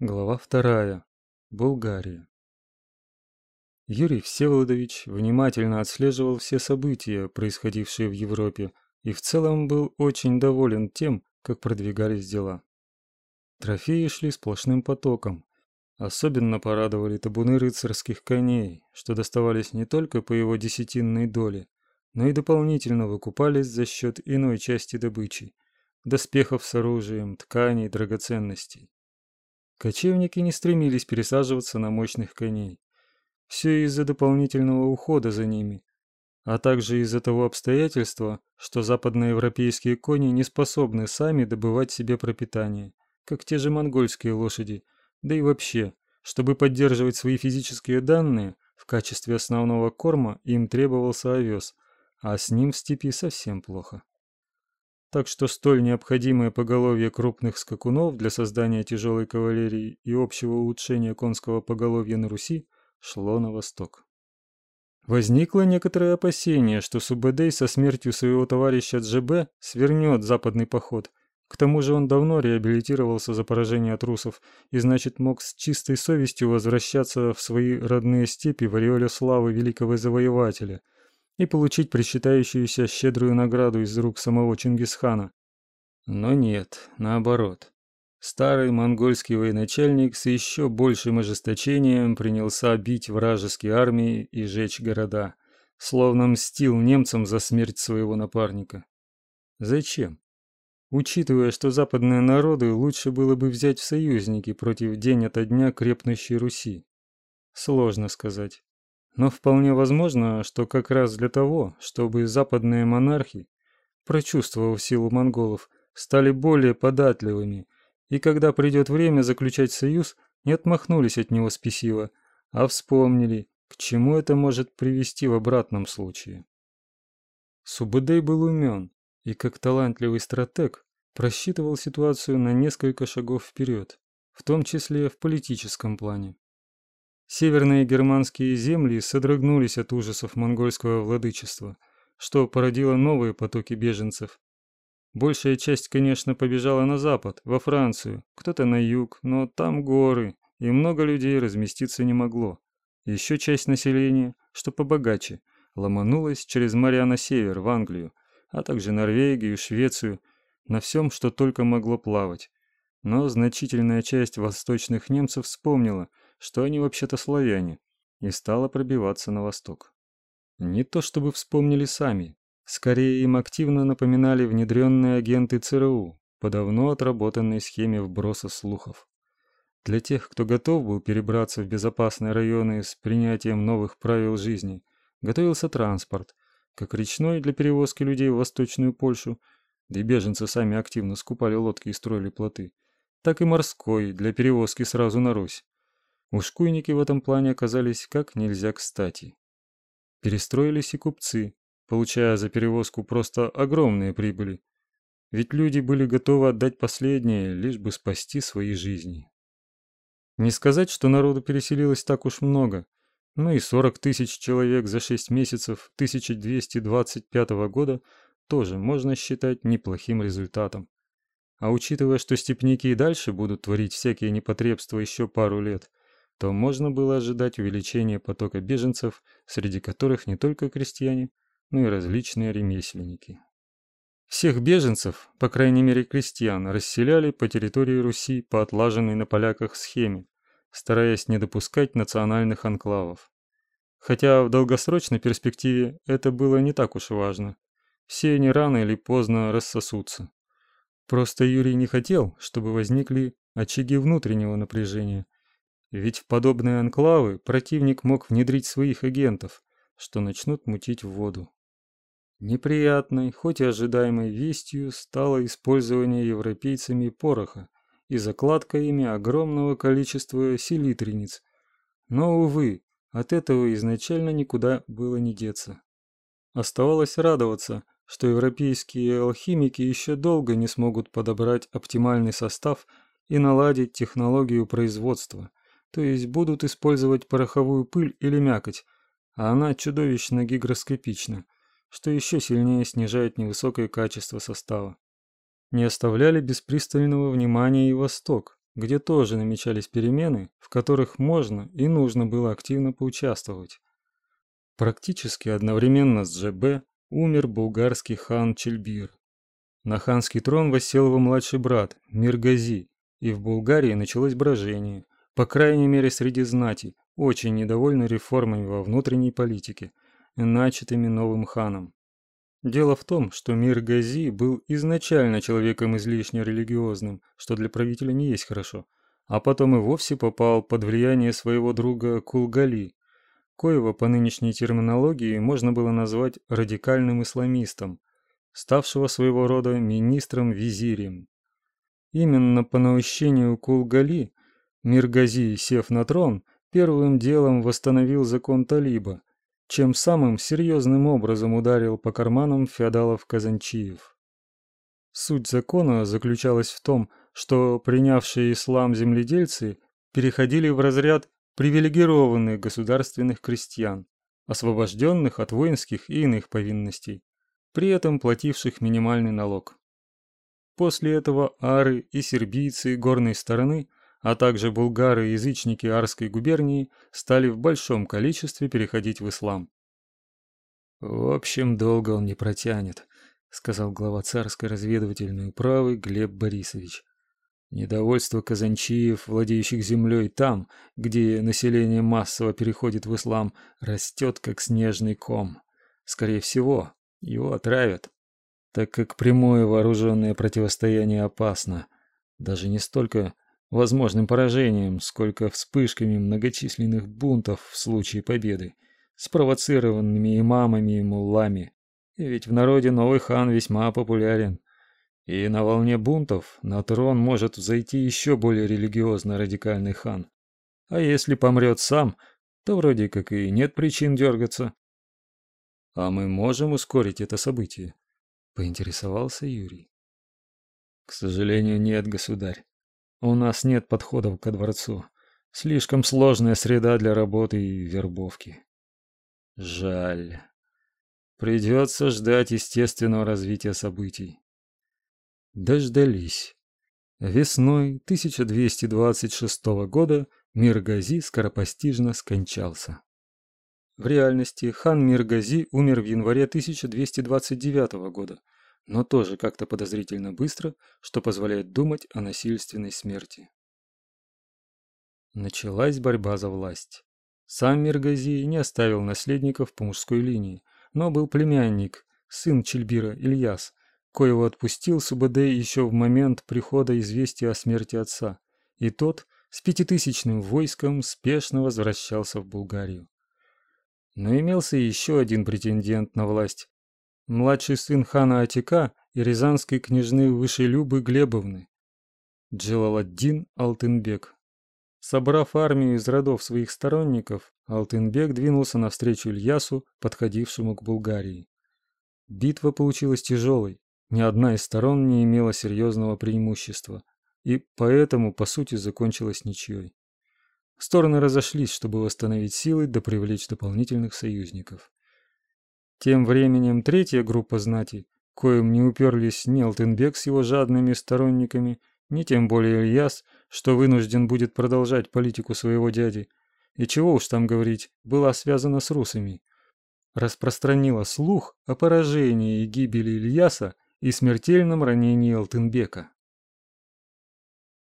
Глава вторая. Болгария. Юрий Всеволодович внимательно отслеживал все события, происходившие в Европе, и в целом был очень доволен тем, как продвигались дела. Трофеи шли сплошным потоком. Особенно порадовали табуны рыцарских коней, что доставались не только по его десятинной доле, но и дополнительно выкупались за счет иной части добычи – доспехов с оружием, тканей, драгоценностей. Кочевники не стремились пересаживаться на мощных коней. Все из-за дополнительного ухода за ними, а также из-за того обстоятельства, что западноевропейские кони не способны сами добывать себе пропитание, как те же монгольские лошади, да и вообще, чтобы поддерживать свои физические данные, в качестве основного корма им требовался овес, а с ним в степи совсем плохо так что столь необходимое поголовье крупных скакунов для создания тяжелой кавалерии и общего улучшения конского поголовья на Руси шло на восток. Возникло некоторое опасение, что Субэдэй со смертью своего товарища Джебе свернет западный поход. К тому же он давно реабилитировался за поражение от русов и значит мог с чистой совестью возвращаться в свои родные степи в ореоле славы великого завоевателя – и получить причитающуюся щедрую награду из рук самого Чингисхана. Но нет, наоборот. Старый монгольский военачальник с еще большим ожесточением принялся бить вражеские армии и жечь города, словно мстил немцам за смерть своего напарника. Зачем? Учитывая, что западные народы лучше было бы взять в союзники против день ото дня крепнущей Руси. Сложно сказать. Но вполне возможно, что как раз для того, чтобы западные монархи, прочувствовав силу монголов, стали более податливыми, и когда придет время заключать союз, не отмахнулись от него спесиво, а вспомнили, к чему это может привести в обратном случае. Субудей был умен и, как талантливый стратег, просчитывал ситуацию на несколько шагов вперед, в том числе в политическом плане. Северные германские земли содрогнулись от ужасов монгольского владычества, что породило новые потоки беженцев. Большая часть, конечно, побежала на запад, во Францию, кто-то на юг, но там горы, и много людей разместиться не могло. Еще часть населения, что побогаче, ломанулась через моря на север, в Англию, а также Норвегию, Швецию, на всем, что только могло плавать. Но значительная часть восточных немцев вспомнила, что они вообще-то славяне, и стала пробиваться на восток. Не то чтобы вспомнили сами, скорее им активно напоминали внедренные агенты ЦРУ по давно отработанной схеме вброса слухов. Для тех, кто готов был перебраться в безопасные районы с принятием новых правил жизни, готовился транспорт, как речной для перевозки людей в Восточную Польшу, да и беженцы сами активно скупали лодки и строили плоты, так и морской для перевозки сразу на Русь. Ушкуйники в этом плане оказались как нельзя кстати. Перестроились и купцы, получая за перевозку просто огромные прибыли. Ведь люди были готовы отдать последнее, лишь бы спасти свои жизни. Не сказать, что народу переселилось так уж много, но и 40 тысяч человек за 6 месяцев 1225 года тоже можно считать неплохим результатом. А учитывая, что степняки и дальше будут творить всякие непотребства еще пару лет, то можно было ожидать увеличения потока беженцев, среди которых не только крестьяне, но и различные ремесленники. Всех беженцев, по крайней мере крестьян, расселяли по территории Руси по отлаженной на поляках схеме, стараясь не допускать национальных анклавов. Хотя в долгосрочной перспективе это было не так уж важно. Все они рано или поздно рассосутся. Просто Юрий не хотел, чтобы возникли очаги внутреннего напряжения – ведь в подобные анклавы противник мог внедрить своих агентов, что начнут мутить в воду. Неприятной, хоть и ожидаемой вестью стало использование европейцами пороха и закладка ими огромного количества селитрениц. Но, увы, от этого изначально никуда было не деться. Оставалось радоваться, что европейские алхимики еще долго не смогут подобрать оптимальный состав и наладить технологию производства, то есть будут использовать пороховую пыль или мякоть, а она чудовищно гигроскопична, что еще сильнее снижает невысокое качество состава. Не оставляли без пристального внимания и Восток, где тоже намечались перемены, в которых можно и нужно было активно поучаствовать. Практически одновременно с ЖБ умер булгарский хан Чельбир. На ханский трон воссел его младший брат Миргази, и в Булгарии началось брожение, по крайней мере среди знати, очень недовольны реформами во внутренней политике, начатыми новым ханом. Дело в том, что Мир Гази был изначально человеком излишне религиозным, что для правителя не есть хорошо, а потом и вовсе попал под влияние своего друга Кулгали, коего по нынешней терминологии можно было назвать радикальным исламистом, ставшего своего рода министром-визирем. Именно по наущению Кулгали Миргази, сев на трон, первым делом восстановил закон Талиба, чем самым серьезным образом ударил по карманам феодалов-казанчиев. Суть закона заключалась в том, что принявшие ислам земледельцы переходили в разряд привилегированных государственных крестьян, освобожденных от воинских и иных повинностей, при этом плативших минимальный налог. После этого ары и сербийцы горной стороны а также булгары и язычники Арской губернии стали в большом количестве переходить в ислам. «В общем, долго он не протянет», — сказал глава царской разведывательной управы Глеб Борисович. «Недовольство казанчиев, владеющих землей там, где население массово переходит в ислам, растет как снежный ком. Скорее всего, его отравят, так как прямое вооруженное противостояние опасно. Даже не столько возможным поражением, сколько вспышками многочисленных бунтов в случае победы, спровоцированными имамами и муллами. Ведь в народе новый хан весьма популярен. И на волне бунтов на трон может взойти еще более религиозно радикальный хан. А если помрет сам, то вроде как и нет причин дергаться. А мы можем ускорить это событие? Поинтересовался Юрий. К сожалению, нет, государь. У нас нет подходов ко дворцу. Слишком сложная среда для работы и вербовки. Жаль. Придется ждать естественного развития событий. Дождались. Весной 1226 года Миргази скоропостижно скончался. В реальности хан Миргази умер в январе 1229 года, но тоже как-то подозрительно быстро, что позволяет думать о насильственной смерти. Началась борьба за власть. Сам Миргази не оставил наследников по мужской линии, но был племянник, сын Чельбира Ильяс, коего отпустил СУБД еще в момент прихода известия о смерти отца, и тот с пятитысячным войском спешно возвращался в Булгарию. Но имелся еще один претендент на власть младший сын хана Атика и рязанской княжны Вышелюбы Глебовны, Джалаладдин Алтынбек. Собрав армию из родов своих сторонников, Алтынбек двинулся навстречу Ильясу, подходившему к Булгарии. Битва получилась тяжелой, ни одна из сторон не имела серьезного преимущества, и поэтому, по сути, закончилась ничьей. Стороны разошлись, чтобы восстановить силы да привлечь дополнительных союзников. Тем временем третья группа знати, коим не уперлись ни Алтенбек с его жадными сторонниками, ни тем более Ильяс, что вынужден будет продолжать политику своего дяди, и чего уж там говорить, была связана с русами, распространила слух о поражении и гибели Ильяса и смертельном ранении Алтынбека.